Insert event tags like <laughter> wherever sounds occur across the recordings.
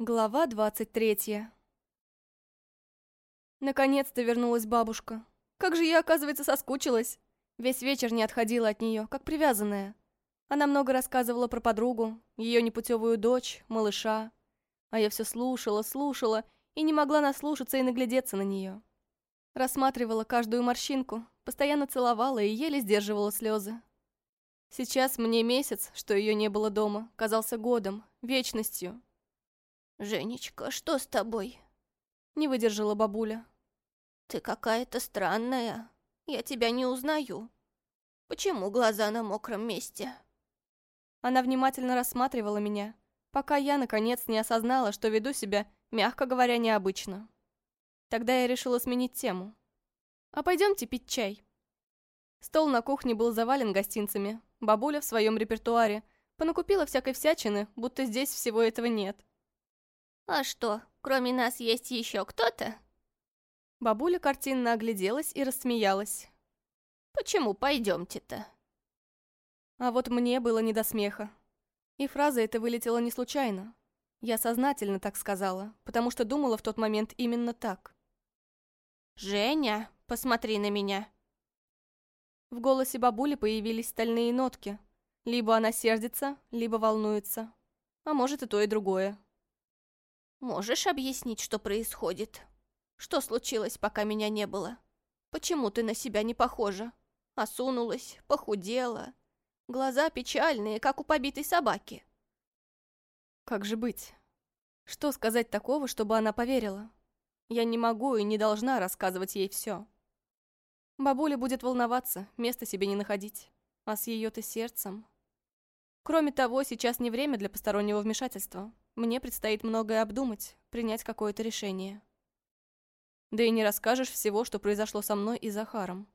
Глава двадцать третья. Наконец-то вернулась бабушка. Как же я, оказывается, соскучилась. Весь вечер не отходила от нее, как привязанная. Она много рассказывала про подругу, ее непутевую дочь, малыша. А я все слушала, слушала и не могла наслушаться и наглядеться на нее. Рассматривала каждую морщинку, постоянно целовала и еле сдерживала слезы. Сейчас мне месяц, что ее не было дома, казался годом, вечностью. «Женечка, что с тобой?» Не выдержала бабуля. «Ты какая-то странная. Я тебя не узнаю. Почему глаза на мокром месте?» Она внимательно рассматривала меня, пока я, наконец, не осознала, что веду себя, мягко говоря, необычно. Тогда я решила сменить тему. «А пойдемте пить чай». Стол на кухне был завален гостинцами. Бабуля в своем репертуаре понакупила всякой всячины, будто здесь всего этого нет. «А что, кроме нас есть еще кто-то?» Бабуля картинно огляделась и рассмеялась. «Почему пойдемте-то?» А вот мне было не до смеха. И фраза эта вылетела не случайно. Я сознательно так сказала, потому что думала в тот момент именно так. «Женя, посмотри на меня!» В голосе бабули появились стальные нотки. Либо она сердится, либо волнуется. А может и то, и другое. Можешь объяснить, что происходит? Что случилось, пока меня не было? Почему ты на себя не похожа? Осунулась, похудела. Глаза печальные, как у побитой собаки. Как же быть? Что сказать такого, чтобы она поверила? Я не могу и не должна рассказывать ей все. Бабуля будет волноваться, места себе не находить. А с ее-то сердцем... Кроме того, сейчас не время для постороннего вмешательства. Мне предстоит многое обдумать, принять какое-то решение. Да и не расскажешь всего, что произошло со мной и Захаром.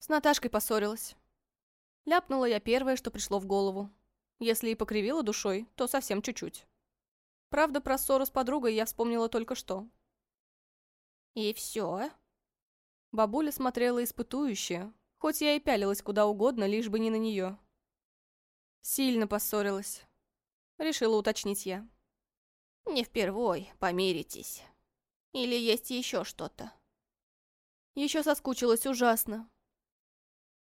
С Наташкой поссорилась. Ляпнула я первое, что пришло в голову. Если и покривила душой, то совсем чуть-чуть. Правда, про ссору с подругой я вспомнила только что. «И все?» Бабуля смотрела испытующе, хоть я и пялилась куда угодно, лишь бы не на нее. Сильно поссорилась. Решила уточнить я. Не впервой, помиритесь. Или есть еще что-то? Еще соскучилась ужасно.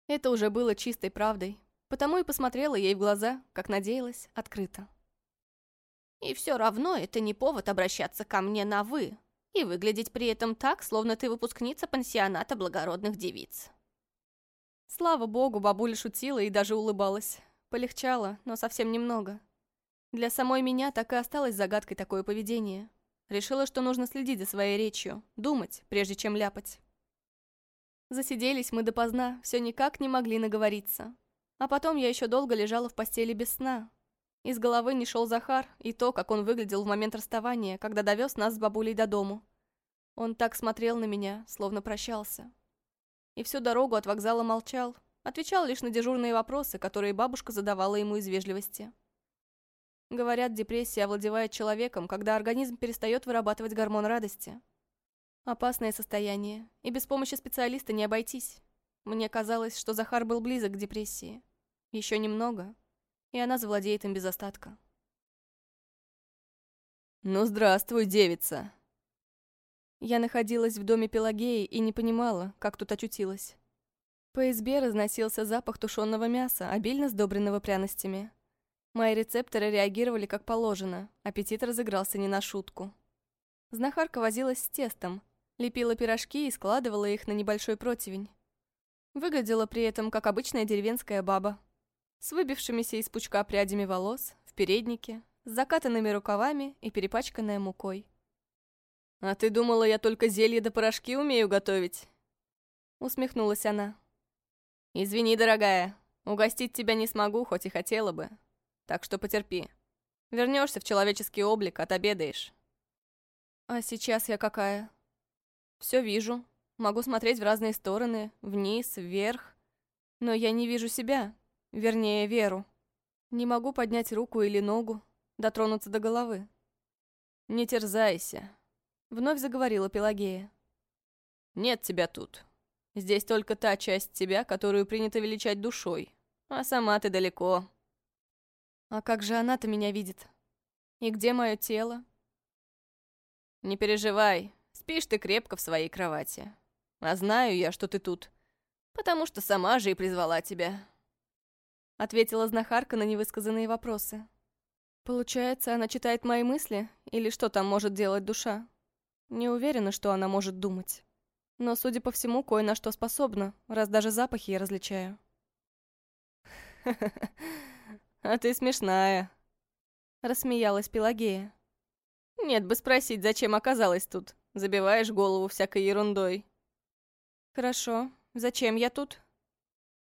Это уже было чистой правдой, потому и посмотрела ей в глаза, как надеялась, открыто. И все равно это не повод обращаться ко мне на «вы» и выглядеть при этом так, словно ты выпускница пансионата благородных девиц. Слава богу, бабуля шутила и даже улыбалась. Полегчало, но совсем немного. Для самой меня так и осталось загадкой такое поведение. Решила, что нужно следить за своей речью, думать, прежде чем ляпать. Засиделись мы допоздна, все никак не могли наговориться. А потом я еще долго лежала в постели без сна. Из головы не шел Захар и то, как он выглядел в момент расставания, когда довез нас с бабулей до дому. Он так смотрел на меня, словно прощался. И всю дорогу от вокзала молчал, отвечал лишь на дежурные вопросы, которые бабушка задавала ему из вежливости. Говорят, депрессия овладевает человеком, когда организм перестает вырабатывать гормон радости. Опасное состояние, и без помощи специалиста не обойтись. Мне казалось, что Захар был близок к депрессии. Еще немного, и она завладеет им без остатка. «Ну, здравствуй, девица!» Я находилась в доме Пелагеи и не понимала, как тут очутилась. По избе разносился запах тушеного мяса, обильно сдобренного пряностями. Мои рецепторы реагировали как положено, аппетит разыгрался не на шутку. Знахарка возилась с тестом, лепила пирожки и складывала их на небольшой противень. Выглядела при этом как обычная деревенская баба. С выбившимися из пучка прядями волос, в переднике, с закатанными рукавами и перепачканная мукой. «А ты думала, я только зелье да порошки умею готовить?» Усмехнулась она. «Извини, дорогая, угостить тебя не смогу, хоть и хотела бы. Так что потерпи. Вернешься в человеческий облик, отобедаешь. А сейчас я какая? Все вижу. Могу смотреть в разные стороны, вниз, вверх. Но я не вижу себя, вернее, Веру. Не могу поднять руку или ногу, дотронуться до головы. «Не терзайся», — вновь заговорила Пелагея. «Нет тебя тут. Здесь только та часть тебя, которую принято величать душой, а сама ты далеко, а как же она-то меня видит? И где мое тело? Не переживай, спишь ты крепко в своей кровати. А знаю я, что ты тут, потому что сама же и призвала тебя. Ответила знахарка на невысказанные вопросы. Получается, она читает мои мысли? Или что там может делать душа? Не уверена, что она может думать. Но, судя по всему, кое на что способна, раз даже запахи я различаю. <laughs> «А ты смешная», — рассмеялась Пелагея. «Нет бы спросить, зачем оказалась тут. Забиваешь голову всякой ерундой». «Хорошо. Зачем я тут?»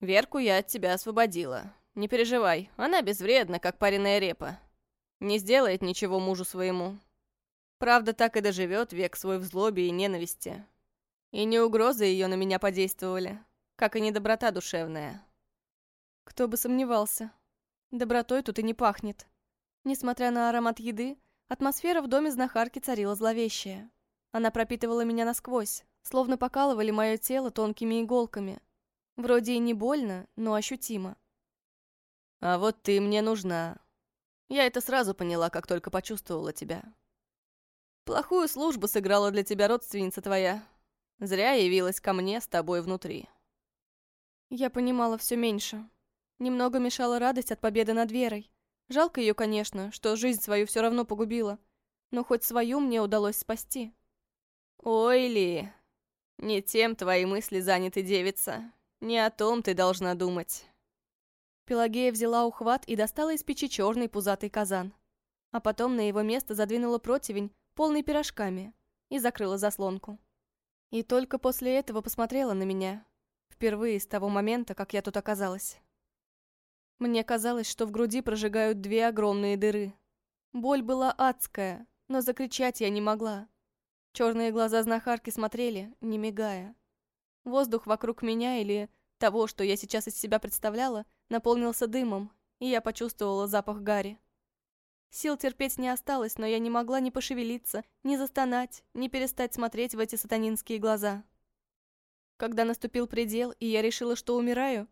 «Верку я от тебя освободила. Не переживай, она безвредна, как пареная репа. Не сделает ничего мужу своему. Правда, так и доживет век свой в злобе и ненависти. И не угрозы ее на меня подействовали, как и недоброта душевная». «Кто бы сомневался. Добротой тут и не пахнет». Несмотря на аромат еды, атмосфера в доме знахарки царила зловещая. Она пропитывала меня насквозь, словно покалывали мое тело тонкими иголками. Вроде и не больно, но ощутимо. «А вот ты мне нужна. Я это сразу поняла, как только почувствовала тебя. Плохую службу сыграла для тебя родственница твоя. Зря явилась ко мне с тобой внутри». Я понимала все меньше. Немного мешала радость от победы над Верой. Жалко ее, конечно, что жизнь свою все равно погубила. Но хоть свою мне удалось спасти. «Ой, Ли, не тем твои мысли заняты, девица. Не о том ты должна думать». Пелагея взяла ухват и достала из печи черный пузатый казан. А потом на его место задвинула противень, полный пирожками, и закрыла заслонку. И только после этого посмотрела на меня. Впервые с того момента, как я тут оказалась. Мне казалось, что в груди прожигают две огромные дыры. Боль была адская, но закричать я не могла. Черные глаза знахарки смотрели, не мигая. Воздух вокруг меня или того, что я сейчас из себя представляла, наполнился дымом, и я почувствовала запах гари. Сил терпеть не осталось, но я не могла ни пошевелиться, ни застонать, ни перестать смотреть в эти сатанинские глаза. Когда наступил предел, и я решила, что умираю,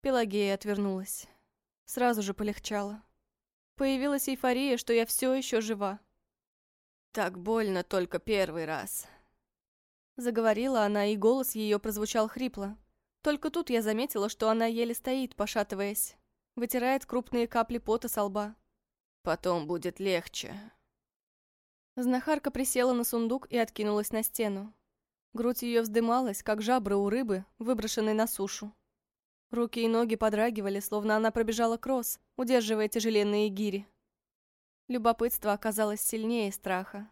Пелагея отвернулась. Сразу же полегчало. Появилась эйфория, что я все еще жива. «Так больно только первый раз», — заговорила она, и голос ее прозвучал хрипло. Только тут я заметила, что она еле стоит, пошатываясь. Вытирает крупные капли пота со лба. «Потом будет легче». Знахарка присела на сундук и откинулась на стену. Грудь ее вздымалась, как жабры у рыбы, выброшенной на сушу. Руки и ноги подрагивали, словно она пробежала кросс, удерживая тяжеленные гири. Любопытство оказалось сильнее страха.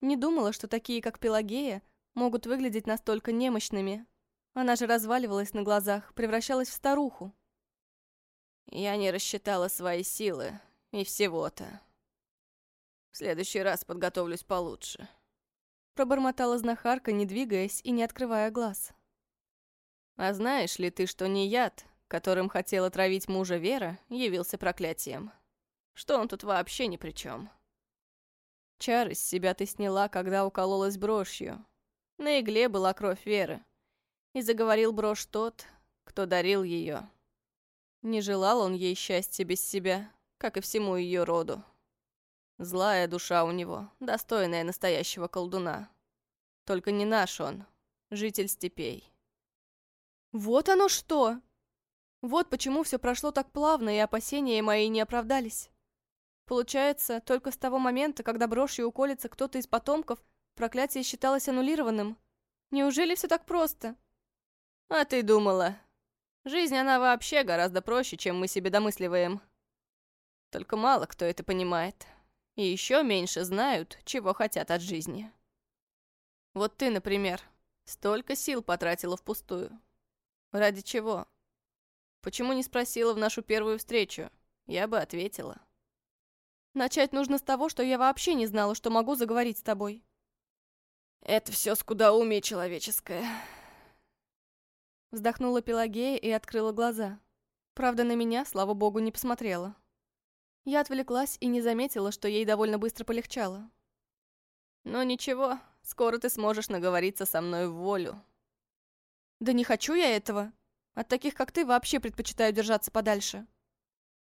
Не думала, что такие, как Пелагея, могут выглядеть настолько немощными. Она же разваливалась на глазах, превращалась в старуху. Я не рассчитала свои силы, и всего-то. В следующий раз подготовлюсь получше. Пробормотала знахарка, не двигаясь и не открывая глаз. А знаешь ли ты, что не яд, которым хотела травить мужа Вера, явился проклятием? Что он тут вообще ни при чем? Чар из себя ты сняла, когда укололась брошью. На игле была кровь Веры. И заговорил брошь тот, кто дарил ее. Не желал он ей счастья без себя, как и всему ее роду. Злая душа у него, достойная настоящего колдуна. Только не наш он, житель степей. Вот оно что! Вот почему все прошло так плавно, и опасения мои не оправдались. Получается, только с того момента, когда брошью уколется кто-то из потомков, проклятие считалось аннулированным. Неужели все так просто? А ты думала? Жизнь, она вообще гораздо проще, чем мы себе домысливаем. Только мало кто это понимает. И еще меньше знают, чего хотят от жизни. Вот ты, например, столько сил потратила впустую. Ради чего? Почему не спросила в нашу первую встречу? Я бы ответила. Начать нужно с того, что я вообще не знала, что могу заговорить с тобой. Это все скудоумие человеческое. Вздохнула Пелагея и открыла глаза. Правда, на меня, слава богу, не посмотрела. Я отвлеклась и не заметила, что ей довольно быстро полегчало. «Ну ничего, скоро ты сможешь наговориться со мной в волю», да не хочу я этого. От таких, как ты, вообще предпочитаю держаться подальше.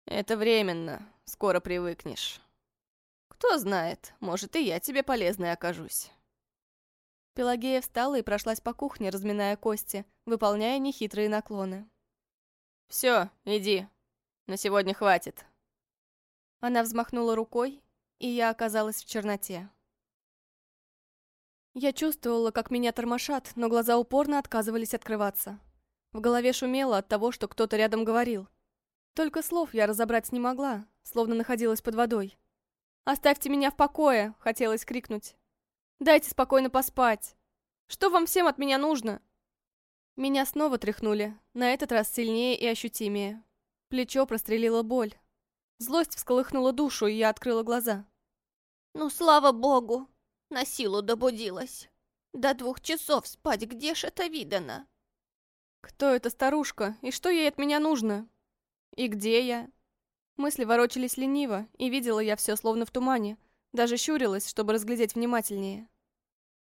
Это временно. Скоро привыкнешь. Кто знает, может, и я тебе полезной окажусь. Пелагея встала и прошлась по кухне, разминая кости, выполняя нехитрые наклоны. «Все, иди. На сегодня хватит». Она взмахнула рукой, и я оказалась в черноте. Я чувствовала, как меня тормошат, но глаза упорно отказывались открываться. В голове шумело от того, что кто-то рядом говорил. Только слов я разобрать не могла, словно находилась под водой. «Оставьте меня в покое!» — хотелось крикнуть. «Дайте спокойно поспать! Что вам всем от меня нужно?» Меня снова тряхнули, на этот раз сильнее и ощутимее. Плечо прострелила боль. Злость всколыхнула душу, и я открыла глаза. «Ну, слава богу!» На силу добудилась. До двух часов спать где ж это видано? Кто эта старушка, и что ей от меня нужно? И где я? Мысли ворочались лениво, и видела я все словно в тумане. Даже щурилась, чтобы разглядеть внимательнее.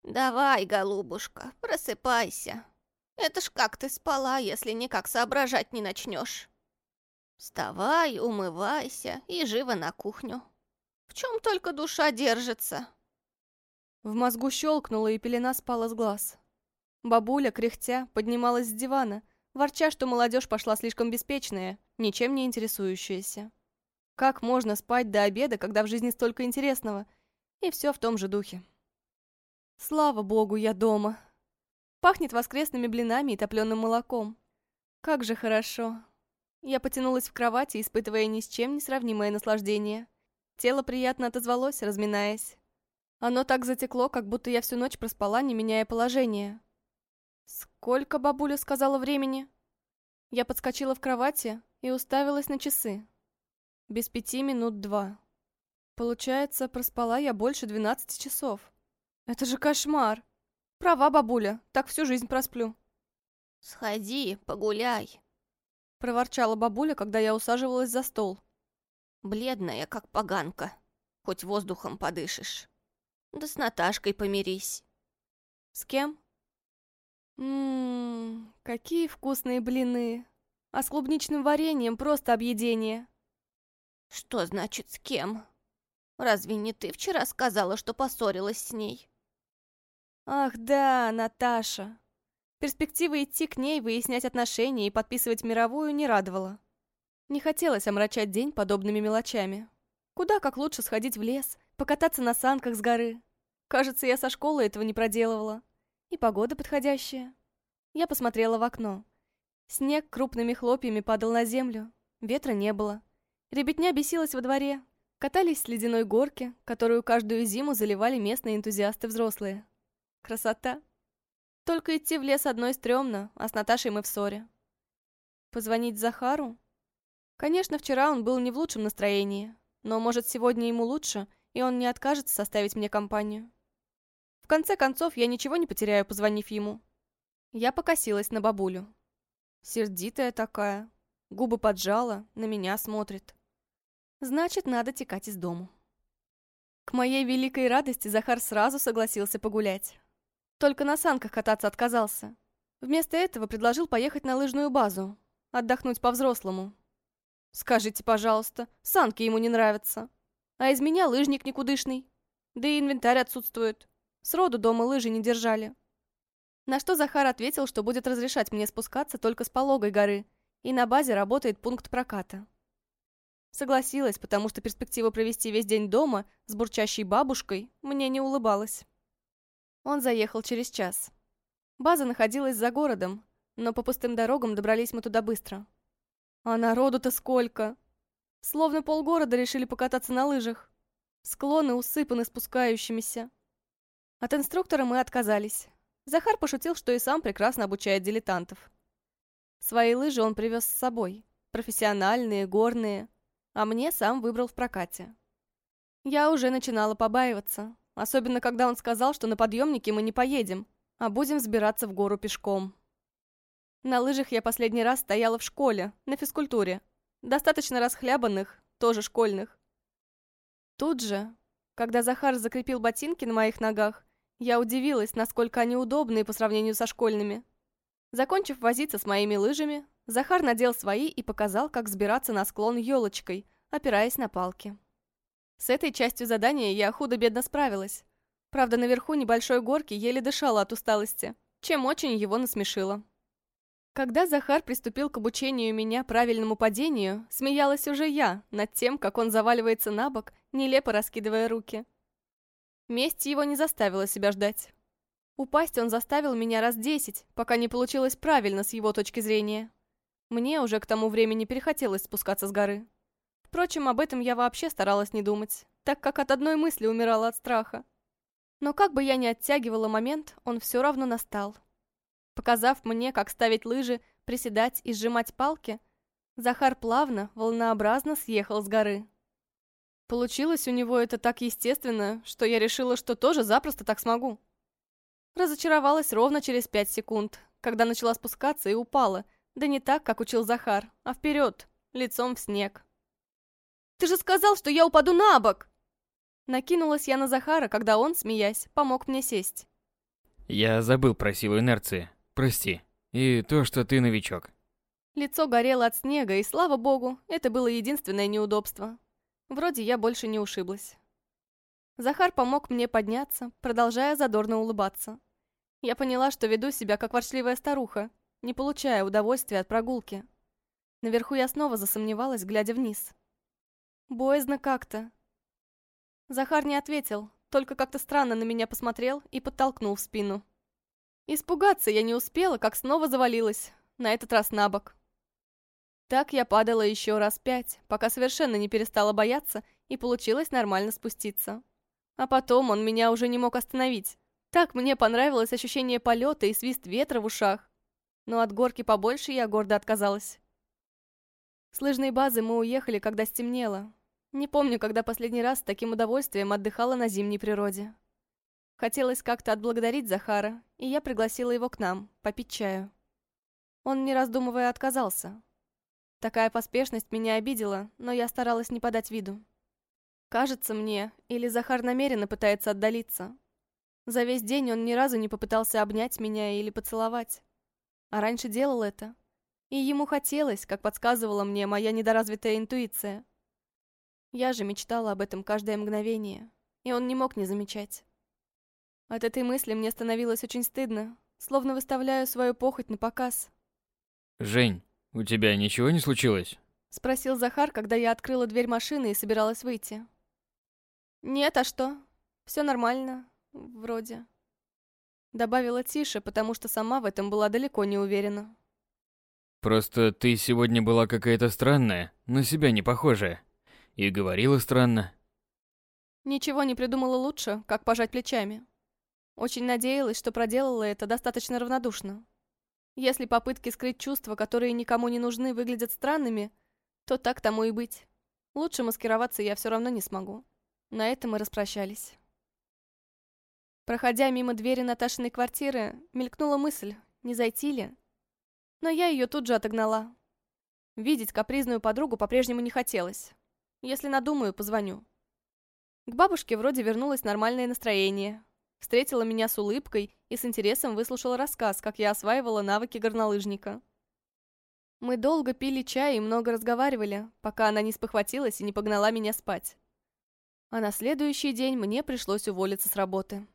«Давай, голубушка, просыпайся. Это ж как ты спала, если никак соображать не начнешь. Вставай, умывайся и живо на кухню. В чем только душа держится?» В мозгу щелкнуло, и пелена спала с глаз. Бабуля, кряхтя, поднималась с дивана, ворча, что молодежь пошла слишком беспечная, ничем не интересующаяся. Как можно спать до обеда, когда в жизни столько интересного? И все в том же духе. Слава богу, я дома. Пахнет воскресными блинами и топленым молоком. Как же хорошо. Я потянулась в кровати, испытывая ни с чем не сравнимое наслаждение. Тело приятно отозвалось, разминаясь. Оно так затекло, как будто я всю ночь проспала, не меняя положение. Сколько бабуля сказала времени? Я подскочила в кровати и уставилась на часы. Без пяти минут два. Получается, проспала я больше двенадцати часов. Это же кошмар. Права, бабуля, так всю жизнь просплю. «Сходи, погуляй», — проворчала бабуля, когда я усаживалась за стол. «Бледная, как поганка. Хоть воздухом подышишь». Да с Наташкой помирись. С кем? Ммм, какие вкусные блины. А с клубничным вареньем просто объедение. Что значит с кем? Разве не ты вчера сказала, что поссорилась с ней? Ах да, Наташа. Перспектива идти к ней, выяснять отношения и подписывать мировую не радовала. Не хотелось омрачать день подобными мелочами. Куда как лучше сходить в лес, покататься на санках с горы. Кажется, я со школы этого не проделывала. И погода подходящая. Я посмотрела в окно. Снег крупными хлопьями падал на землю. Ветра не было. Ребятня бесилась во дворе. Катались с ледяной горки, которую каждую зиму заливали местные энтузиасты взрослые. Красота. Только идти в лес одной стрёмно, а с Наташей мы в ссоре. Позвонить Захару? Конечно, вчера он был не в лучшем настроении, но, может, сегодня ему лучше — и он не откажется составить мне компанию. В конце концов, я ничего не потеряю, позвонив ему. Я покосилась на бабулю. Сердитая такая, губы поджала, на меня смотрит. Значит, надо текать из дому. К моей великой радости Захар сразу согласился погулять. Только на санках кататься отказался. Вместо этого предложил поехать на лыжную базу, отдохнуть по-взрослому. Скажите, пожалуйста, санки ему не нравятся. А из меня лыжник никудышный. Да и инвентарь отсутствует. Сроду дома лыжи не держали. На что Захар ответил, что будет разрешать мне спускаться только с пологой горы, и на базе работает пункт проката. Согласилась, потому что перспектива провести весь день дома с бурчащей бабушкой мне не улыбалась. Он заехал через час. База находилась за городом, но по пустым дорогам добрались мы туда быстро. А народу-то сколько! Словно полгорода решили покататься на лыжах. Склоны усыпаны спускающимися. От инструктора мы отказались. Захар пошутил, что и сам прекрасно обучает дилетантов. Свои лыжи он привез с собой. Профессиональные, горные. А мне сам выбрал в прокате. Я уже начинала побаиваться. Особенно, когда он сказал, что на подъемнике мы не поедем, а будем взбираться в гору пешком. На лыжах я последний раз стояла в школе, на физкультуре, Достаточно расхлябанных, тоже школьных. Тут же, когда Захар закрепил ботинки на моих ногах, я удивилась, насколько они удобные по сравнению со школьными. Закончив возиться с моими лыжами, Захар надел свои и показал, как взбираться на склон елочкой, опираясь на палки. С этой частью задания я худо-бедно справилась. Правда, наверху небольшой горки еле дышала от усталости, чем очень его насмешило. Когда Захар приступил к обучению меня правильному падению, смеялась уже я над тем, как он заваливается на бок, нелепо раскидывая руки. Месть его не заставила себя ждать. Упасть он заставил меня раз десять, пока не получилось правильно с его точки зрения. Мне уже к тому времени перехотелось спускаться с горы. Впрочем, об этом я вообще старалась не думать, так как от одной мысли умирала от страха. Но как бы я ни оттягивала момент, он все равно настал. Показав мне, как ставить лыжи, приседать и сжимать палки, Захар плавно, волнообразно съехал с горы. Получилось у него это так естественно, что я решила, что тоже запросто так смогу. Разочаровалась ровно через пять секунд, когда начала спускаться и упала, да не так, как учил Захар, а вперед, лицом в снег. «Ты же сказал, что я упаду на бок!» Накинулась я на Захара, когда он, смеясь, помог мне сесть. «Я забыл про силу инерции. Прости. И то, что ты новичок. Лицо горело от снега, и, слава богу, это было единственное неудобство. Вроде я больше не ушиблась. Захар помог мне подняться, продолжая задорно улыбаться. Я поняла, что веду себя как ворчливая старуха, не получая удовольствия от прогулки. Наверху я снова засомневалась, глядя вниз. Боязно как-то. Захар не ответил, только как-то странно на меня посмотрел и подтолкнул в спину. Испугаться я не успела, как снова завалилась, на этот раз на бок. Так я падала еще раз пять, пока совершенно не перестала бояться и получилось нормально спуститься. А потом он меня уже не мог остановить. Так мне понравилось ощущение полета и свист ветра в ушах. Но от горки побольше я гордо отказалась. С лыжной базы мы уехали, когда стемнело. Не помню, когда последний раз с таким удовольствием отдыхала на зимней природе. Хотелось как-то отблагодарить Захара, и я пригласила его к нам, попить чаю. Он, не раздумывая, отказался. Такая поспешность меня обидела, но я старалась не подать виду. Кажется мне, или Захар намеренно пытается отдалиться. За весь день он ни разу не попытался обнять меня или поцеловать. А раньше делал это. И ему хотелось, как подсказывала мне моя недоразвитая интуиция. Я же мечтала об этом каждое мгновение, и он не мог не замечать. От этой мысли мне становилось очень стыдно, словно выставляю свою похоть на показ. «Жень, у тебя ничего не случилось?» Спросил Захар, когда я открыла дверь машины и собиралась выйти. «Нет, а что? Все нормально, вроде». Добавила тише, потому что сама в этом была далеко не уверена. «Просто ты сегодня была какая-то странная, на себя не похожая. И говорила странно». Ничего не придумала лучше, как пожать плечами. Очень надеялась, что проделала это достаточно равнодушно. Если попытки скрыть чувства, которые никому не нужны, выглядят странными, то так тому и быть. Лучше маскироваться я все равно не смогу. На этом мы распрощались. Проходя мимо двери Наташиной квартиры, мелькнула мысль, не зайти ли. Но я ее тут же отогнала. Видеть капризную подругу по-прежнему не хотелось. Если надумаю, позвоню. К бабушке вроде вернулось нормальное настроение, встретила меня с улыбкой и с интересом выслушала рассказ, как я осваивала навыки горнолыжника. Мы долго пили чай и много разговаривали, пока она не спохватилась и не погнала меня спать. А на следующий день мне пришлось уволиться с работы.